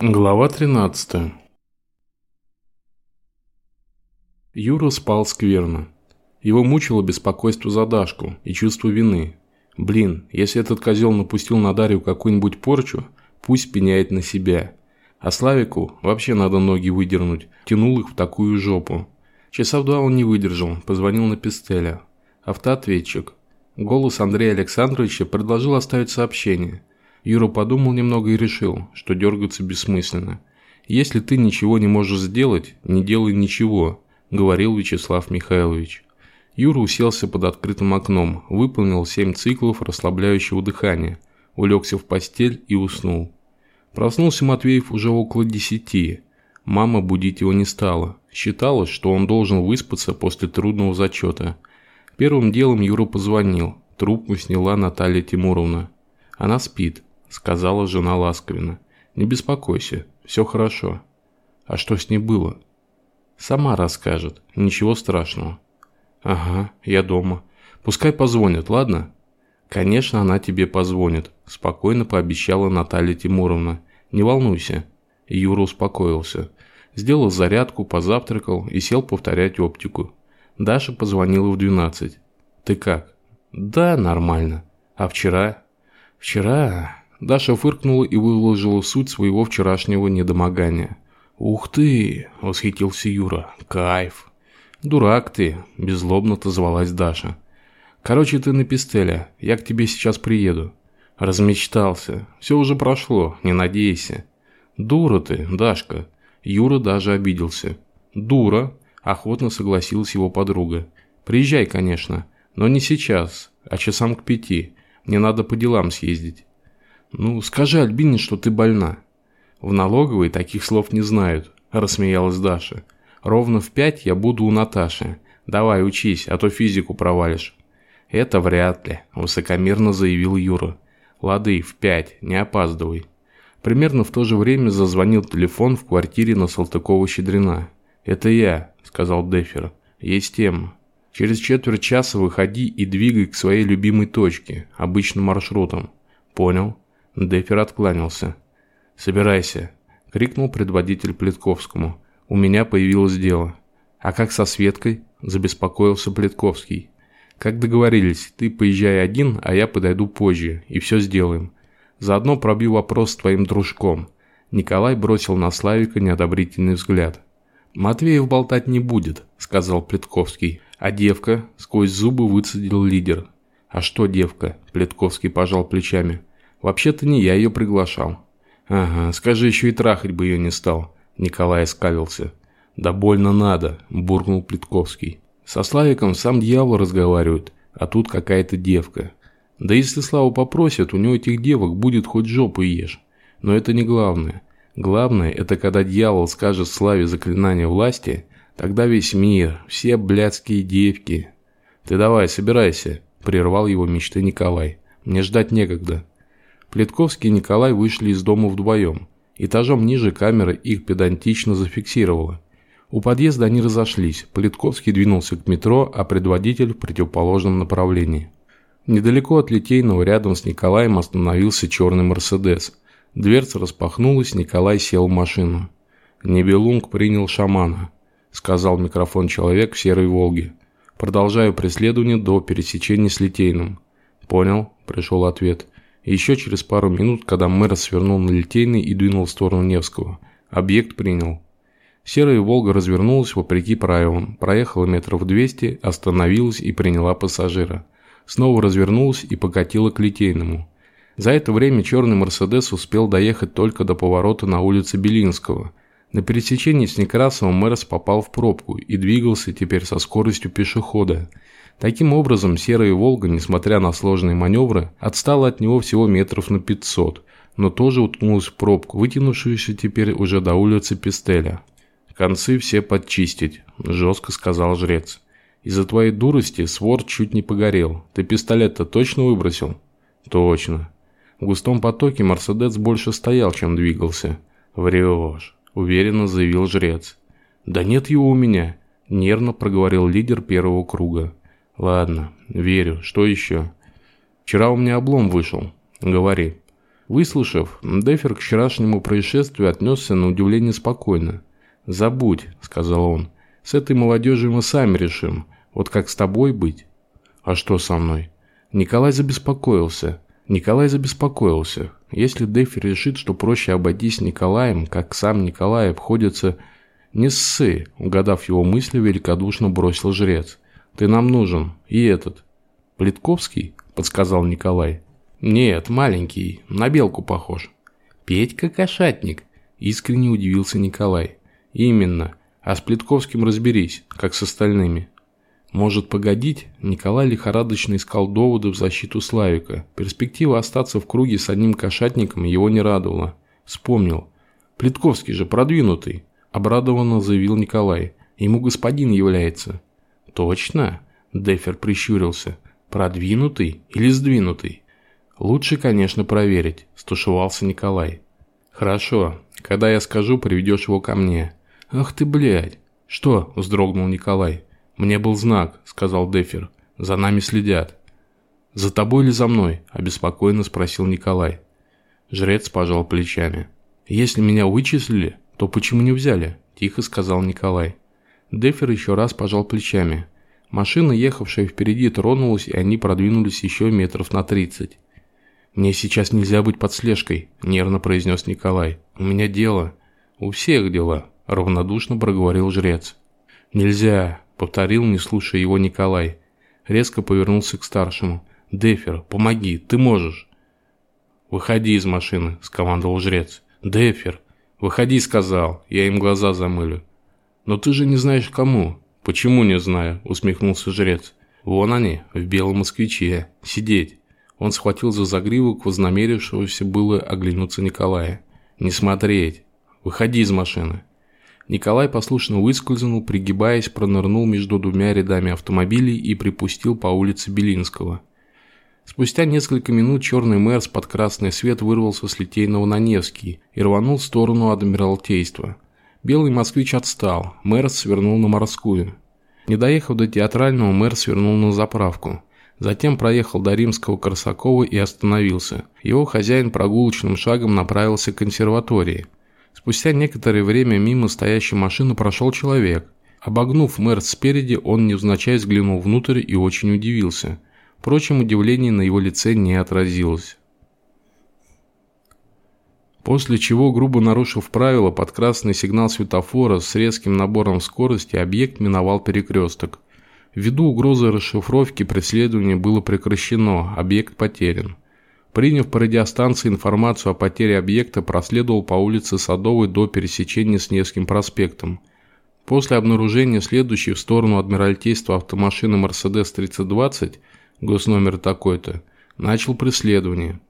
Глава 13 Юра спал скверно. Его мучило беспокойство за Дашку и чувство вины. Блин, если этот козел напустил на Дарью какую-нибудь порчу, пусть пеняет на себя. А Славику вообще надо ноги выдернуть, тянул их в такую жопу. Часа в два он не выдержал, позвонил на Пестеля. Автоответчик. Голос Андрея Александровича предложил оставить сообщение. Юра подумал немного и решил, что дергаться бессмысленно. «Если ты ничего не можешь сделать, не делай ничего», – говорил Вячеслав Михайлович. Юра уселся под открытым окном, выполнил семь циклов расслабляющего дыхания, улегся в постель и уснул. Проснулся Матвеев уже около десяти. Мама будить его не стала. Считалось, что он должен выспаться после трудного зачета. Первым делом Юра позвонил. Трубку сняла Наталья Тимуровна. Она спит. – сказала жена ласковенно. «Не беспокойся, все хорошо». «А что с ней было?» «Сама расскажет, ничего страшного». «Ага, я дома. Пускай позвонят, ладно?» «Конечно, она тебе позвонит», – спокойно пообещала Наталья Тимуровна. «Не волнуйся». Юра успокоился. Сделал зарядку, позавтракал и сел повторять оптику. Даша позвонила в 12. «Ты как?» «Да, нормально. А вчера?» «Вчера...» Даша фыркнула и выложила суть своего вчерашнего недомогания. «Ух ты!» – восхитился Юра. «Кайф!» «Дурак ты!» – беззлобно отозвалась Даша. «Короче, ты на пистеля. Я к тебе сейчас приеду». Размечтался. Все уже прошло, не надейся. «Дура ты, Дашка!» Юра даже обиделся. «Дура!» – охотно согласилась его подруга. «Приезжай, конечно, но не сейчас, а часам к пяти. Мне надо по делам съездить». «Ну, скажи Альбине, что ты больна». «В налоговой таких слов не знают», – рассмеялась Даша. «Ровно в пять я буду у Наташи. Давай, учись, а то физику провалишь». «Это вряд ли», – высокомерно заявил Юра. «Лады, в пять, не опаздывай». Примерно в то же время зазвонил телефон в квартире на Салтыкова-Щедрина. «Это я», – сказал Дефер. «Есть тема. Через четверть часа выходи и двигай к своей любимой точке, обычным маршрутом». «Понял». Дефер откланялся. «Собирайся», – крикнул предводитель Плетковскому. «У меня появилось дело». «А как со Светкой?» – забеспокоился Плетковский. «Как договорились, ты поезжай один, а я подойду позже, и все сделаем. Заодно пробью вопрос с твоим дружком». Николай бросил на Славика неодобрительный взгляд. «Матвеев болтать не будет», – сказал Плетковский. «А девка?» – сквозь зубы выцедил лидер. «А что девка?» – Плетковский пожал плечами. Вообще-то не я ее приглашал. Ага, скажи, еще и трахать бы ее не стал. Николай скалился. Да больно надо, буркнул Плитковский. Со Славиком сам дьявол разговаривает, а тут какая-то девка. Да если Славу попросят, у него этих девок будет хоть жопу ешь. Но это не главное. Главное, это когда дьявол скажет Славе заклинание власти, тогда весь мир, все блядские девки. Ты давай, собирайся, прервал его мечты Николай. Мне ждать некогда. Плетковский и Николай вышли из дома вдвоем. Этажом ниже камера их педантично зафиксировала. У подъезда они разошлись. Плетковский двинулся к метро, а предводитель в противоположном направлении. Недалеко от Литейного рядом с Николаем остановился черный «Мерседес». Дверца распахнулась, Николай сел в машину. «Небелунг принял шамана», – сказал микрофон человек в серой «Волге». «Продолжаю преследование до пересечения с Литейным». «Понял», – пришел ответ. Еще через пару минут, когда мэр свернул на Литейный и двинул в сторону Невского, объект принял. Серая «Волга» развернулась вопреки правилам, проехала метров 200, остановилась и приняла пассажира. Снова развернулась и покатила к Литейному. За это время черный «Мерседес» успел доехать только до поворота на улице Белинского. На пересечении с Некрасовым Мэрос попал в пробку и двигался теперь со скоростью пешехода – Таким образом, серая «Волга», несмотря на сложные маневры, отстала от него всего метров на 500, но тоже уткнулась в пробку, вытянувшуюся теперь уже до улицы Пестеля. «Концы все подчистить», – жестко сказал жрец. «Из-за твоей дурости свор чуть не погорел. Ты пистолет-то точно выбросил?» «Точно». В густом потоке Мерседес больше стоял, чем двигался. «Врешь», – уверенно заявил жрец. «Да нет его у меня», – нервно проговорил лидер первого круга. Ладно, верю. Что еще? Вчера у меня облом вышел. Говори. Выслушав, Дефер к вчерашнему происшествию отнесся на удивление спокойно. «Забудь», – сказал он, – «с этой молодежью мы сами решим, вот как с тобой быть». «А что со мной?» Николай забеспокоился. Николай забеспокоился. Если Дефер решит, что проще обойтись Николаем, как сам Николай обходится... «Не ссы», – угадав его мысли, великодушно бросил жрец. «Ты нам нужен. И этот». «Плитковский?» – подсказал Николай. «Нет, маленький, на белку похож». «Петька Кошатник», – искренне удивился Николай. «Именно. А с Плитковским разберись, как с остальными». Может погодить, Николай лихорадочно искал доводы в защиту Славика. Перспектива остаться в круге с одним кошатником его не радовала. Вспомнил. «Плитковский же продвинутый», – обрадованно заявил Николай. «Ему господин является». «Точно?» – Дефер прищурился. «Продвинутый или сдвинутый?» «Лучше, конечно, проверить», – стушевался Николай. «Хорошо. Когда я скажу, приведешь его ко мне». «Ах ты, блядь!» «Что?» – вздрогнул Николай. «Мне был знак», – сказал Дефер. «За нами следят». «За тобой или за мной?» – обеспокоенно спросил Николай. Жрец пожал плечами. «Если меня вычислили, то почему не взяли?» – тихо сказал Николай. Дефер еще раз пожал плечами. Машина, ехавшая впереди, тронулась, и они продвинулись еще метров на тридцать. «Мне сейчас нельзя быть под слежкой», – нервно произнес Николай. «У меня дело». «У всех дела», – равнодушно проговорил жрец. «Нельзя», – повторил, не слушая его Николай. Резко повернулся к старшему. «Дефер, помоги, ты можешь». «Выходи из машины», – скомандовал жрец. «Дефер, выходи», – сказал, я им глаза замылю. «Но ты же не знаешь кому». «Почему не знаю?» – усмехнулся жрец. «Вон они, в белом москвиче. Сидеть». Он схватил за загривок вознамерившегося было оглянуться Николая. «Не смотреть! Выходи из машины!» Николай послушно выскользнул, пригибаясь, пронырнул между двумя рядами автомобилей и припустил по улице Белинского. Спустя несколько минут черный мэр под красный свет вырвался с Литейного на Невский и рванул в сторону Адмиралтейства. Белый москвич отстал, мэр свернул на Морскую. Не доехав до Театрального, мэр свернул на заправку. Затем проехал до Римского Корсакова и остановился. Его хозяин прогулочным шагом направился к консерватории. Спустя некоторое время мимо стоящей машины прошел человек. Обогнув мэр спереди, он невзначай взглянул внутрь и очень удивился. Впрочем, удивление на его лице не отразилось. После чего, грубо нарушив правила, под красный сигнал светофора с резким набором скорости объект миновал перекресток. Ввиду угрозы расшифровки преследование было прекращено, объект потерян. Приняв по радиостанции информацию о потере объекта, проследовал по улице Садовой до пересечения с Невским проспектом. После обнаружения следующей в сторону Адмиралтейства автомашины «Мерседес-3020», госномер такой-то, начал преследование.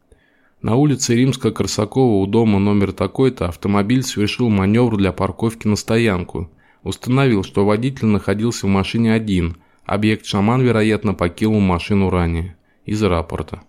На улице Римско-Корсакова у дома номер такой-то автомобиль совершил маневр для парковки на стоянку. Установил, что водитель находился в машине один – Объект «Шаман», вероятно, покинул машину ранее. Из рапорта.